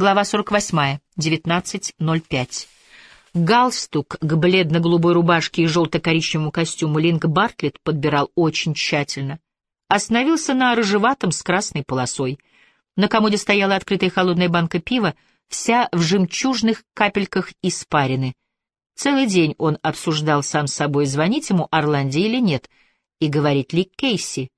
Глава 48. 19.05. Галстук к бледно-голубой рубашке и желто-коричневому костюму Линк Бартлетт подбирал очень тщательно. Остановился на рыжеватом с красной полосой. На комоде стояла открытая холодная банка пива, вся в жемчужных капельках испарины. Целый день он обсуждал сам с собой, звонить ему Орланде или нет, и говорить ли Кейси.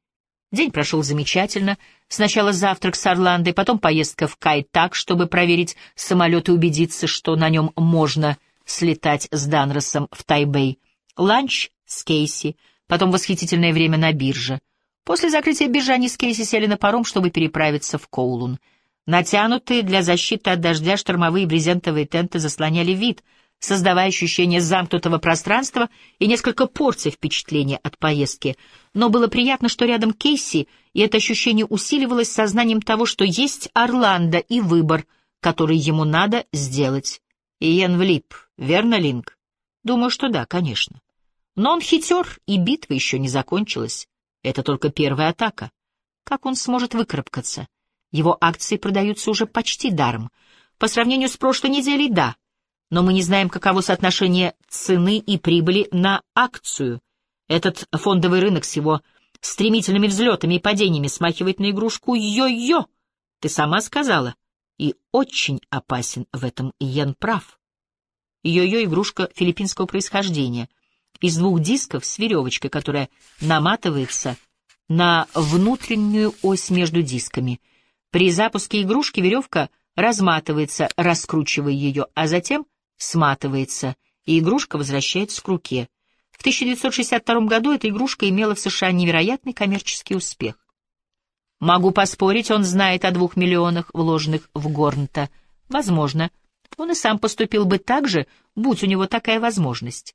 День прошел замечательно. Сначала завтрак с Орландой, потом поездка в Кай так, чтобы проверить самолет и убедиться, что на нем можно слетать с Данросом в Тайбэй. Ланч с Кейси, потом восхитительное время на бирже. После закрытия биржи они с Кейси сели на паром, чтобы переправиться в Коулун. Натянутые для защиты от дождя штормовые брезентовые тенты заслоняли вид, создавая ощущение замкнутого пространства и несколько порций впечатления от поездки. Но было приятно, что рядом Кейси, и это ощущение усиливалось сознанием того, что есть Орландо и выбор, который ему надо сделать. Иен влип, верно, Линк? Думаю, что да, конечно. Но он хитер, и битва еще не закончилась. Это только первая атака. Как он сможет выкарабкаться? Его акции продаются уже почти даром. По сравнению с прошлой неделей — да. Но мы не знаем, каково соотношение цены и прибыли на акцию. Этот фондовый рынок с его стремительными взлетами и падениями смахивает на игрушку «Йо-йо». Ты сама сказала. И очень опасен в этом Йен прав. Йо-йо — игрушка филиппинского происхождения. Из двух дисков с веревочкой, которая наматывается на внутреннюю ось между дисками — при запуске игрушки веревка разматывается, раскручивая ее, а затем сматывается, и игрушка возвращается к руке. В 1962 году эта игрушка имела в США невероятный коммерческий успех. Могу поспорить, он знает о двух миллионах, вложенных в Горнта. Возможно, он и сам поступил бы так же, будь у него такая возможность.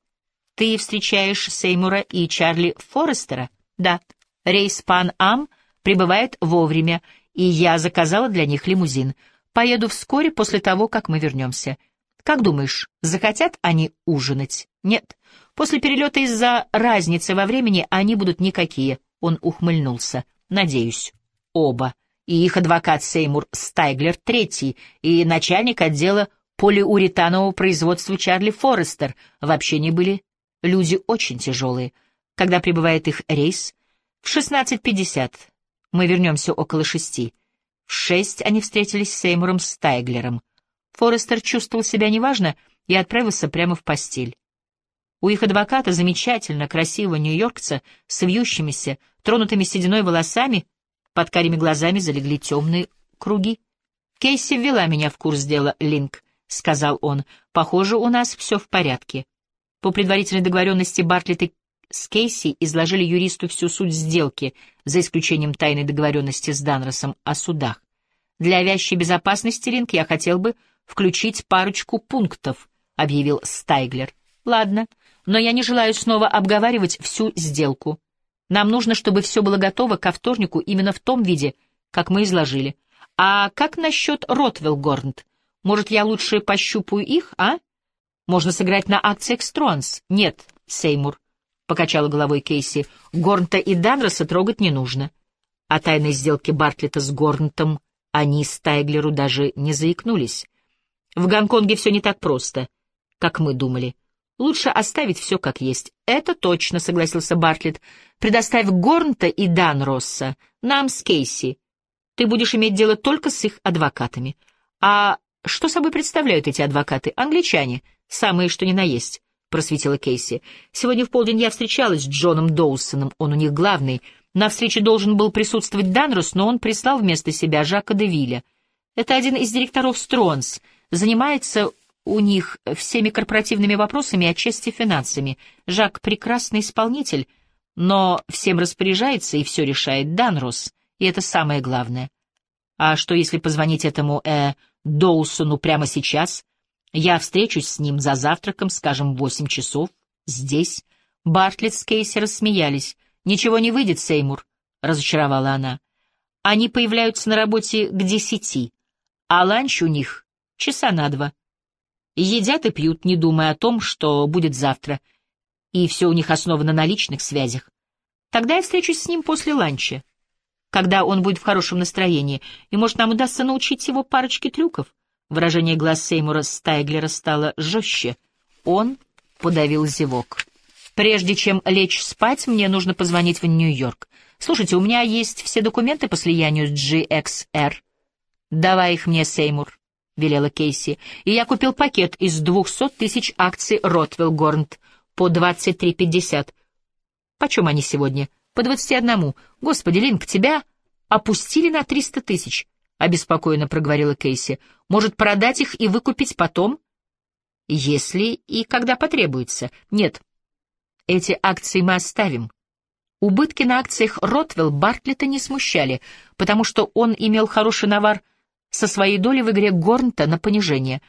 Ты встречаешь Сеймура и Чарли Форестера? Да. Рейс Пан-Ам прибывает вовремя, и я заказала для них лимузин. Поеду вскоре после того, как мы вернемся. Как думаешь, захотят они ужинать? Нет. После перелета из-за разницы во времени они будут никакие. Он ухмыльнулся. Надеюсь. Оба. И их адвокат Сеймур Стайглер третий, и начальник отдела полиуретанового производства Чарли Форестер вообще не были люди очень тяжелые. Когда прибывает их рейс? В 16.50. Мы вернемся около шести. В шесть они встретились с Сеймуром Стайглером. Форестер чувствовал себя неважно и отправился прямо в постель. У их адвоката, замечательно красивого нью-йоркца, с вьющимися, тронутыми сединой волосами, под карими глазами залегли темные круги. «Кейси ввела меня в курс дела, Линк», — сказал он. «Похоже, у нас все в порядке». По предварительной договоренности Бартлетт и с Кейси изложили юристу всю суть сделки, за исключением тайной договоренности с Данросом о судах. Для вящей безопасности, Ринг, я хотел бы включить парочку пунктов, — объявил Стайглер. Ладно, но я не желаю снова обговаривать всю сделку. Нам нужно, чтобы все было готово ко вторнику именно в том виде, как мы изложили. А как насчет Ротвелл Горнт? Может, я лучше пощупаю их, а? Можно сыграть на акциях Стронс. Нет, Сеймур. — покачала головой Кейси, — Горнта и Данроса трогать не нужно. О тайной сделке Бартлета с Горнтом они с Тайглеру даже не заикнулись. В Гонконге все не так просто, как мы думали. Лучше оставить все как есть. Это точно, — согласился Бартлетт. Предоставь Горнта и Данросса нам с Кейси. Ты будешь иметь дело только с их адвокатами. А что собой представляют эти адвокаты? Англичане, самые что ни на есть. — просветила Кейси. «Сегодня в полдень я встречалась с Джоном Доусоном, он у них главный. На встрече должен был присутствовать Данрос, но он прислал вместо себя Жака де Вилля. Это один из директоров Стронс, занимается у них всеми корпоративными вопросами, отчасти финансами. Жак — прекрасный исполнитель, но всем распоряжается и все решает Данрос, и это самое главное. А что, если позвонить этому, э, Доусону прямо сейчас?» Я встречусь с ним за завтраком, скажем, в восемь часов, здесь. Бартлетт с Кейси рассмеялись. «Ничего не выйдет, Сеймур», — разочаровала она. «Они появляются на работе к десяти, а ланч у них часа на два. Едят и пьют, не думая о том, что будет завтра, и все у них основано на личных связях. Тогда я встречусь с ним после ланча, когда он будет в хорошем настроении, и, может, нам удастся научить его парочке трюков. Выражение глаз Сеймура Стайглера стало жестче. Он подавил зевок. «Прежде чем лечь спать, мне нужно позвонить в Нью-Йорк. Слушайте, у меня есть все документы по слиянию с GXR. Давай их мне, Сеймур», — велела Кейси. «И я купил пакет из двухсот тысяч акций Ротвелл Горнт по двадцать три пятьдесят. Почем они сегодня? По двадцати одному. Господи, Линк, тебя опустили на триста тысяч. — обеспокоенно проговорила Кейси. «Может, продать их и выкупить потом?» «Если и когда потребуется. Нет, эти акции мы оставим». Убытки на акциях Ротвелл Бартлета не смущали, потому что он имел хороший навар со своей долей в игре Горнта на понижение.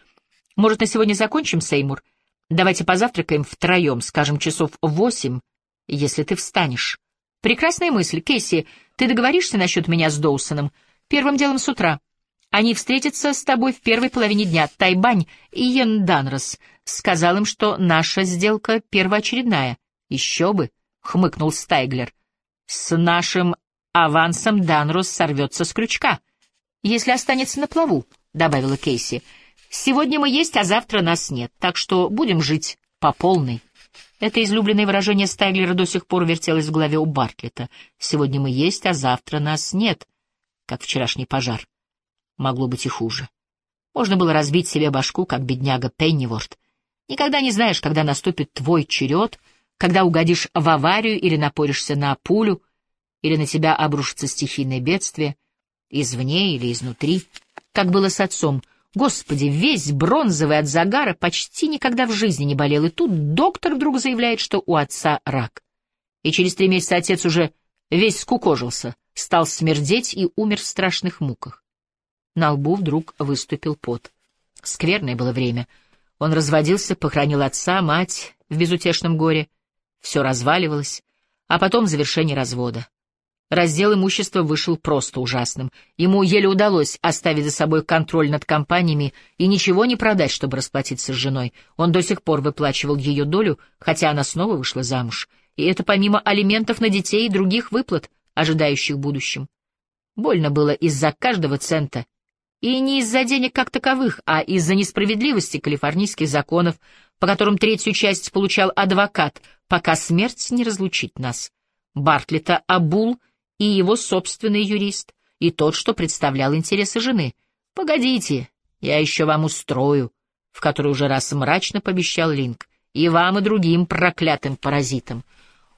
«Может, на сегодня закончим, Сеймур? Давайте позавтракаем втроем, скажем, часов восемь, если ты встанешь». «Прекрасная мысль, Кейси. Ты договоришься насчет меня с Доусоном?» Первым делом с утра. Они встретятся с тобой в первой половине дня. Тайбань и Йен Данрос сказал им, что наша сделка первоочередная. Еще бы, — хмыкнул Стайглер. С нашим авансом Данрос сорвется с крючка. Если останется на плаву, — добавила Кейси. Сегодня мы есть, а завтра нас нет, так что будем жить по полной. Это излюбленное выражение Стайглера до сих пор вертелось в голове у Бартлета. Сегодня мы есть, а завтра нас нет как вчерашний пожар. Могло быть и хуже. Можно было разбить себе башку, как бедняга Пенниворд. Никогда не знаешь, когда наступит твой черед, когда угодишь в аварию или напоришься на пулю, или на тебя обрушится стихийное бедствие, извне или изнутри, как было с отцом. Господи, весь бронзовый от загара почти никогда в жизни не болел, и тут доктор вдруг заявляет, что у отца рак. И через три месяца отец уже весь скукожился — стал смердеть и умер в страшных муках. На лбу вдруг выступил пот. Скверное было время. Он разводился, похоронил отца, мать в безутешном горе. Все разваливалось, а потом завершение развода. Раздел имущества вышел просто ужасным. Ему еле удалось оставить за собой контроль над компаниями и ничего не продать, чтобы расплатиться с женой. Он до сих пор выплачивал ее долю, хотя она снова вышла замуж. И это помимо алиментов на детей и других выплат, ожидающих будущем. Больно было из-за каждого цента, и не из-за денег как таковых, а из-за несправедливости калифорнийских законов, по которым третью часть получал адвокат, пока смерть не разлучит нас. Бартлета обул и его собственный юрист, и тот, что представлял интересы жены. «Погодите, я еще вам устрою», в который уже раз мрачно пообещал Линк, и вам, и другим проклятым паразитам —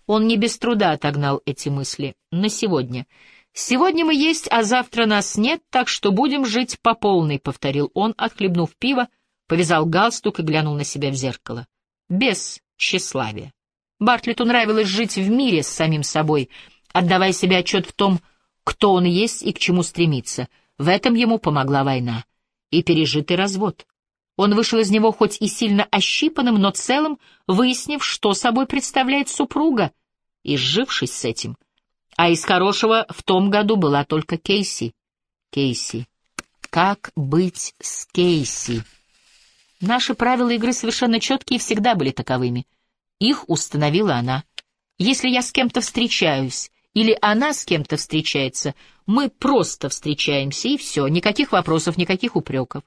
он не без труда отогнал эти мысли. На сегодня. «Сегодня мы есть, а завтра нас нет, так что будем жить по полной», — повторил он, отхлебнув пиво, повязал галстук и глянул на себя в зеркало. Без тщеславия. Бартлету нравилось жить в мире с самим собой, отдавая себе отчет в том, кто он есть и к чему стремится. В этом ему помогла война и пережитый развод. Он вышел из него хоть и сильно ощипанным, но целым, выяснив, что собой представляет супруга, и сжившись с этим. А из хорошего в том году была только Кейси. Кейси. Как быть с Кейси? Наши правила игры совершенно четкие и всегда были таковыми. Их установила она. Если я с кем-то встречаюсь, или она с кем-то встречается, мы просто встречаемся, и все, никаких вопросов, никаких упреков.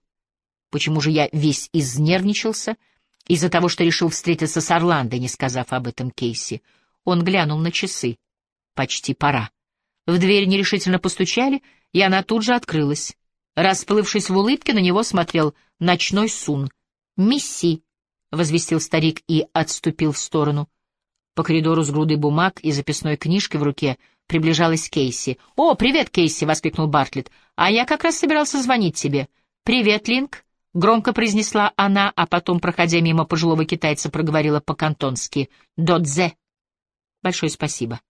Почему же я весь изнервничался? Из-за того, что решил встретиться с Орландо, не сказав об этом Кейси. Он глянул на часы. Почти пора. В дверь нерешительно постучали, и она тут же открылась. Расплывшись в улыбке, на него смотрел ночной сун. «Мисси», — возвестил старик и отступил в сторону. По коридору с грудой бумаг и записной книжкой в руке приближалась Кейси. «О, привет, Кейси!» — воскликнул Бартлетт. «А я как раз собирался звонить тебе». «Привет, Линк!» — громко произнесла она, а потом, проходя мимо пожилого китайца, проговорила по-кантонски «Додзе». «Большое спасибо».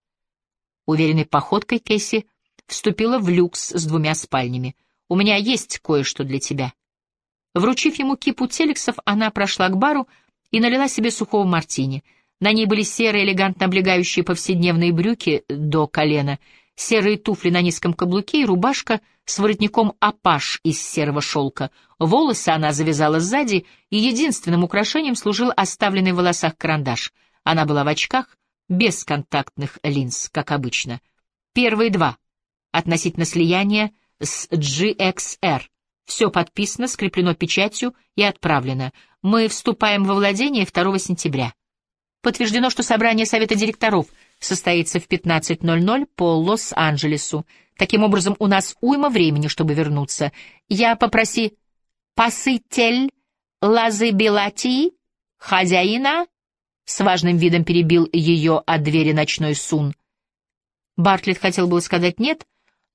Уверенной походкой Кэсси вступила в люкс с двумя спальнями. «У меня есть кое-что для тебя». Вручив ему кипу телексов, она прошла к бару и налила себе сухого мартини. На ней были серые, элегантно облегающие повседневные брюки до колена — серые туфли на низком каблуке и рубашка с воротником апаш из серого шелка. Волосы она завязала сзади, и единственным украшением служил оставленный в волосах карандаш. Она была в очках, без контактных линз, как обычно. Первые два, относительно слияния с GXR, Все подписано, скреплено печатью и отправлено. Мы вступаем во владение 2 сентября. Подтверждено, что собрание Совета директоров состоится в 15.00 по Лос-Анджелесу. Таким образом, у нас уйма времени, чтобы вернуться. Я попроси посытель Лазы Белатии, хозяина, с важным видом перебил ее от двери ночной сун. Бартлетт хотел было сказать «нет»,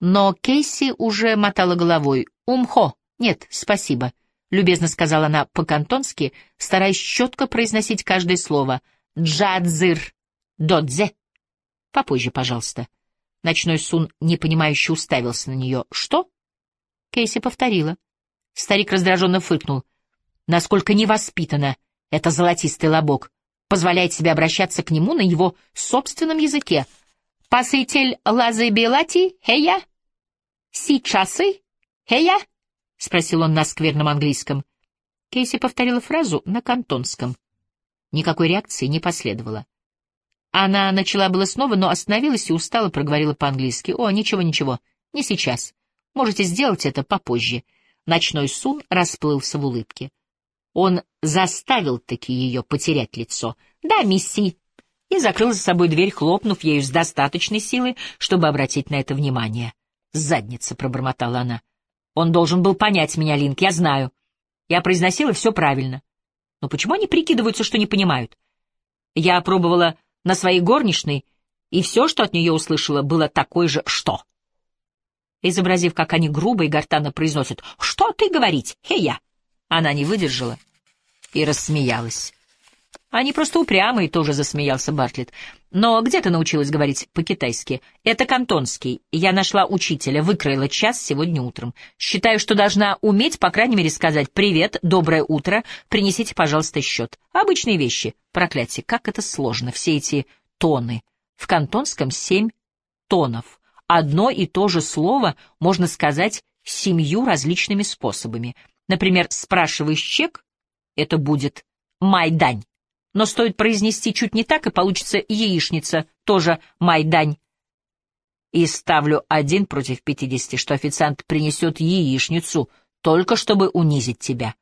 но Кейси уже мотала головой. «Умхо! Нет, спасибо», — любезно сказала она по-кантонски, стараясь четко произносить каждое слово. «Джадзыр! Додзе!» «Попозже, пожалуйста». Ночной Сун непонимающе уставился на нее. «Что?» Кейси повторила. Старик раздраженно фыркнул. «Насколько невоспитанно это золотистый лобок позволяет себе обращаться к нему на его собственном языке. «Пасытель лазы белати, хея? Сичасы, хея?» — спросил он на скверном английском. Кейси повторила фразу на кантонском. Никакой реакции не последовало. Она начала было снова, но остановилась и устало проговорила по-английски. «О, ничего, ничего, не сейчас. Можете сделать это попозже». Ночной сун расплылся в улыбке. Он заставил-таки ее потерять лицо. «Да, мисси!» И закрыл за собой дверь, хлопнув ею с достаточной силой, чтобы обратить на это внимание. «Задница!» — пробормотала она. «Он должен был понять меня, Линк, я знаю. Я произносила все правильно. Но почему они прикидываются, что не понимают? Я пробовала на своей горничной, и все, что от нее услышала, было такое же «что». Изобразив, как они грубо и гортанно произносят «Что ты говорить, Хея?» Она не выдержала и рассмеялась. Они просто упрямые, тоже засмеялся Бартлетт. Но где ты научилась говорить по-китайски? Это кантонский. Я нашла учителя, выкроила час сегодня утром. Считаю, что должна уметь, по крайней мере, сказать «Привет, доброе утро, принесите, пожалуйста, счет». Обычные вещи. Проклятие, как это сложно, все эти тоны. В кантонском семь тонов. Одно и то же слово можно сказать семью различными способами. Например, спрашиваешь чек, это будет «майдань». Но стоит произнести чуть не так, и получится яичница, тоже «майдань». И ставлю один против пятидесяти, что официант принесет яичницу, только чтобы унизить тебя.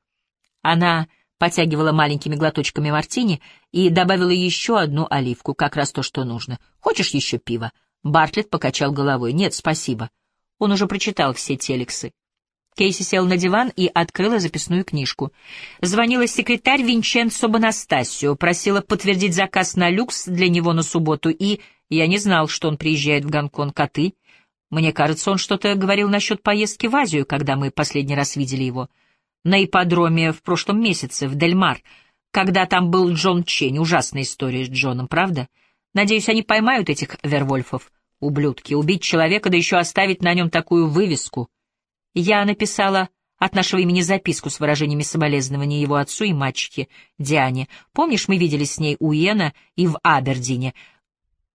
Она потягивала маленькими глоточками мартини и добавила еще одну оливку, как раз то, что нужно. «Хочешь еще пива?» Бартлетт покачал головой. «Нет, спасибо». Он уже прочитал все телексы. Кейси сел на диван и открыла записную книжку. Звонила секретарь Винченцо Бонастасио, просила подтвердить заказ на люкс для него на субботу, и я не знал, что он приезжает в Гонконг, а ты? Мне кажется, он что-то говорил насчет поездки в Азию, когда мы последний раз видели его. На ипподроме в прошлом месяце, в Дельмар, когда там был Джон Чень. Ужасная история с Джоном, правда? Надеюсь, они поймают этих вервольфов. Ублюдки, убить человека, да еще оставить на нем такую вывеску. Я написала от нашего имени записку с выражениями соболезнования его отцу и мачехе Диане. Помнишь, мы виделись с ней у Иена и в Абердине?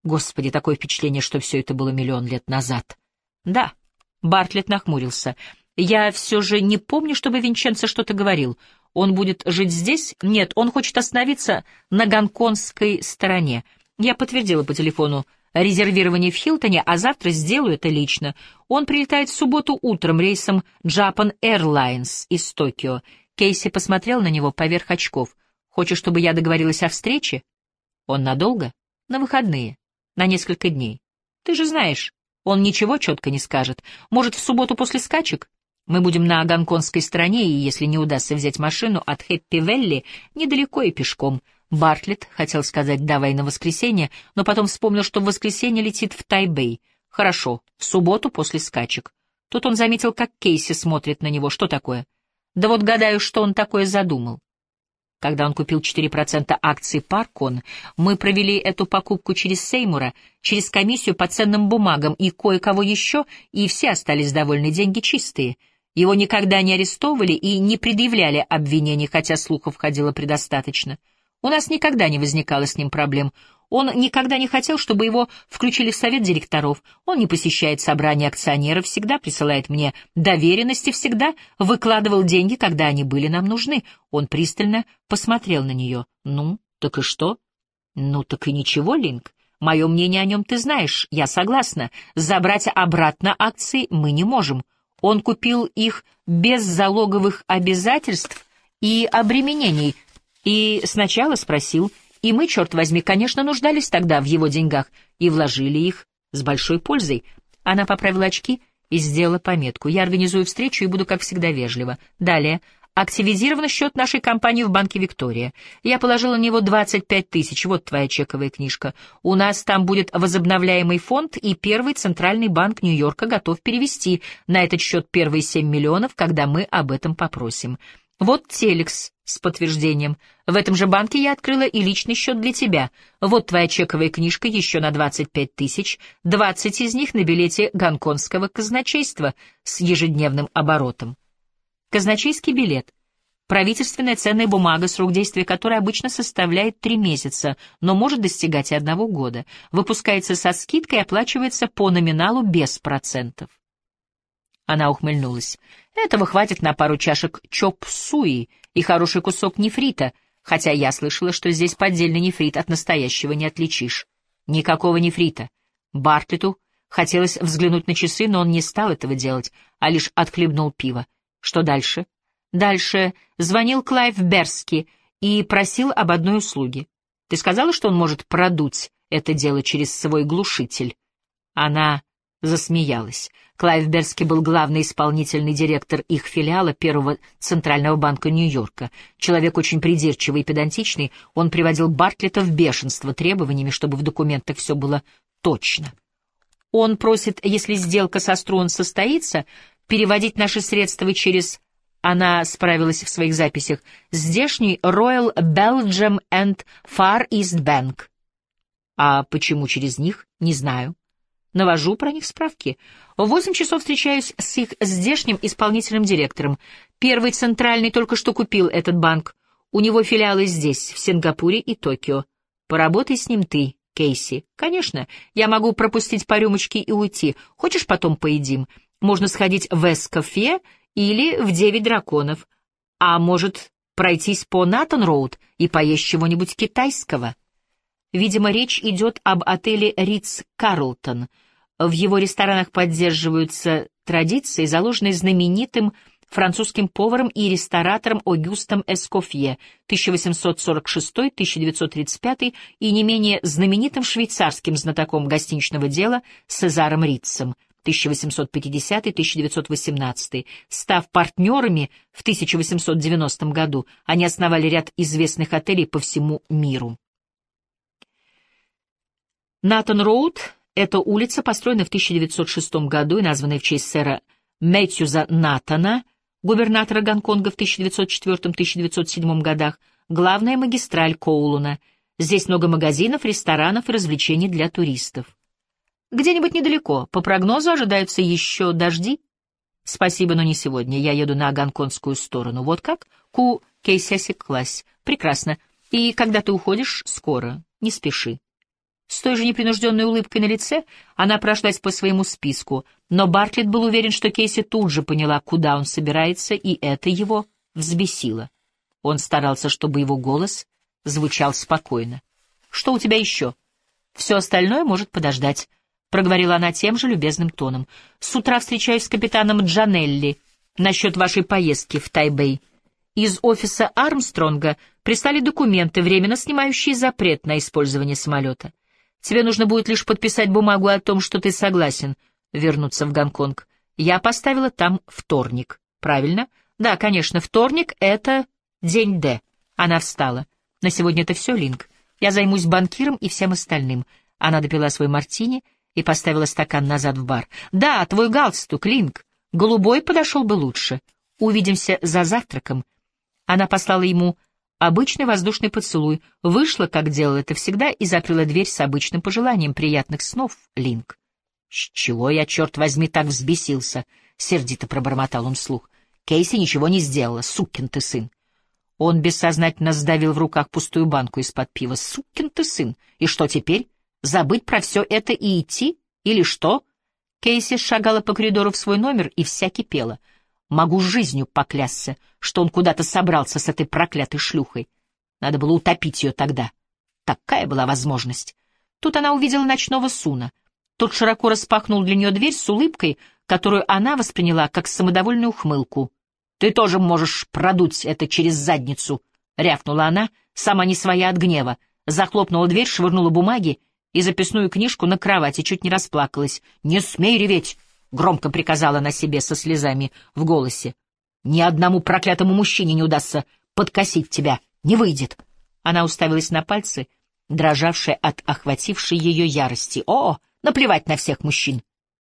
Господи, такое впечатление, что все это было миллион лет назад. Да, Бартлетт нахмурился. Я все же не помню, чтобы Винченцо что-то говорил. Он будет жить здесь? Нет, он хочет остановиться на гонконгской стороне. Я подтвердила по телефону резервирование в Хилтоне, а завтра сделаю это лично. Он прилетает в субботу утром рейсом Japan Airlines из Токио. Кейси посмотрел на него поверх очков. «Хочешь, чтобы я договорилась о встрече?» «Он надолго?» «На выходные. На несколько дней. Ты же знаешь, он ничего четко не скажет. Может, в субботу после скачек? Мы будем на гонконгской стороне, и если не удастся взять машину от Хэппи-Велли, недалеко и пешком». Бартлетт хотел сказать «давай на воскресенье», но потом вспомнил, что в воскресенье летит в Тайбэй. Хорошо, в субботу после скачек. Тут он заметил, как Кейси смотрит на него. Что такое? Да вот гадаю, что он такое задумал. Когда он купил 4% акций Паркон, мы провели эту покупку через Сеймура, через комиссию по ценным бумагам и кое-кого еще, и все остались довольны, деньги чистые. Его никогда не арестовывали и не предъявляли обвинений, хотя слухов ходило предостаточно. У нас никогда не возникало с ним проблем. Он никогда не хотел, чтобы его включили в совет директоров. Он не посещает собрания акционеров, всегда присылает мне доверенности, всегда выкладывал деньги, когда они были нам нужны. Он пристально посмотрел на нее. «Ну, так и что?» «Ну, так и ничего, Линк. Мое мнение о нем ты знаешь. Я согласна. Забрать обратно акции мы не можем. Он купил их без залоговых обязательств и обременений, и сначала спросил, и мы, черт возьми, конечно, нуждались тогда в его деньгах, и вложили их с большой пользой. Она поправила очки и сделала пометку. Я организую встречу и буду, как всегда, вежливо. Далее. Активизирован счет нашей компании в банке «Виктория». Я положила на него 25 тысяч, вот твоя чековая книжка. У нас там будет возобновляемый фонд, и первый центральный банк Нью-Йорка готов перевести на этот счет первые 7 миллионов, когда мы об этом попросим. Вот телекс с подтверждением. В этом же банке я открыла и личный счет для тебя. Вот твоя чековая книжка еще на 25 тысяч, 20 из них на билете гонконгского казначейства с ежедневным оборотом. Казначейский билет. Правительственная ценная бумага, срок действия которой обычно составляет три месяца, но может достигать и одного года. Выпускается со скидкой и оплачивается по номиналу без процентов. Она ухмыльнулась. Этого хватит на пару чашек чоп-суи и хороший кусок нефрита, хотя я слышала, что здесь поддельный нефрит от настоящего не отличишь. Никакого нефрита. Бартлету хотелось взглянуть на часы, но он не стал этого делать, а лишь отхлебнул пиво. Что дальше? Дальше звонил Клайв Берски и просил об одной услуге. Ты сказала, что он может продуть это дело через свой глушитель? Она засмеялась. Клайв Берски был главный исполнительный директор их филиала Первого Центрального банка Нью-Йорка. Человек очень придирчивый и педантичный, он приводил Бартлета в бешенство требованиями, чтобы в документах все было точно. Он просит, если сделка со Струн состоится, переводить наши средства через... Она справилась в своих записях. Здешний Royal Belgium and Far East Bank. А почему через них? Не знаю. Навожу про них справки. В восемь часов встречаюсь с их здешним исполнительным директором. Первый центральный только что купил этот банк. У него филиалы здесь, в Сингапуре и Токио. Поработай с ним ты, Кейси. Конечно, я могу пропустить по рюмочке и уйти. Хочешь, потом поедим? Можно сходить в Эскофе или в Девять драконов, а может пройтись по Натан-Роуд и поесть чего-нибудь китайского. Видимо, речь идет об отеле Ритц Карлтон. В его ресторанах поддерживаются традиции, заложенные знаменитым французским поваром и ресторатором Огюстом Эскофье 1846-1935 и не менее знаменитым швейцарским знатоком гостиничного дела Сезаром Ритцем 1850-1918. Став партнерами в 1890 году, они основали ряд известных отелей по всему миру. Натан Роуд — это улица, построенная в 1906 году и названная в честь сэра Мэтьюза Натана, губернатора Гонконга в 1904-1907 годах, главная магистраль Коулуна. Здесь много магазинов, ресторанов и развлечений для туристов. Где-нибудь недалеко. По прогнозу ожидаются еще дожди. Спасибо, но не сегодня. Я еду на гонконгскую сторону. Вот как? Ку Кейси осеклась. Прекрасно. И когда ты уходишь? Скоро. Не спеши. С той же непринужденной улыбкой на лице она прошлась по своему списку, но Бартлетт был уверен, что Кейси тут же поняла, куда он собирается, и это его взбесило. Он старался, чтобы его голос звучал спокойно. «Что у тебя еще?» «Все остальное может подождать. — проговорила она тем же любезным тоном. «С утра встречаюсь с капитаном Джанелли насчет вашей поездки в Тайбэй. Из офиса Армстронга прислали документы, временно снимающие запрет на использование самолета. Тебе нужно будет лишь подписать бумагу о том, что ты согласен вернуться в Гонконг. Я поставила там вторник. Правильно? Да, конечно, вторник — это день Д. Она встала. На сегодня это все, Линк. Я займусь банкиром и всем остальным. Она допила свой мартини — и поставила стакан назад в бар. «Да, твой галстук, Линк. Голубой подошел бы лучше. Увидимся за завтраком». Она послала ему обычный воздушный поцелуй, вышла, как делала это всегда, и закрыла дверь с обычным пожеланием приятных снов, Линк. «С чего я, черт возьми, так взбесился?» — сердито пробормотал он вслух. «Кейси ничего не сделала, сукин ты сын». Он бессознательно сдавил в руках пустую банку из-под пива. «Сукин ты сын! И что теперь? Забыть про все это и идти? Или что? Кейси шагала по коридору в свой номер и вся кипела. Могу жизнью поклясться, что он куда-то собрался с этой проклятой шлюхой. Надо было утопить ее тогда. Такая была возможность. Тут она увидела ночного Суна. Тот широко распахнул для нее дверь с улыбкой, которую она восприняла как самодовольную ухмылку. «Ты тоже можешь продуть это через задницу», — рявкнула она, сама не своя от гнева, захлопнула дверь, швырнула бумаги и записную книжку на кровати, чуть не расплакалась. «Не смей реветь!» — громко приказала она себе со слезами в голосе. «Ни одному проклятому мужчине не удастся подкосить тебя. Не выйдет!» Она уставилась на пальцы, дрожавшие от охватившей ее ярости. «О, наплевать на всех мужчин!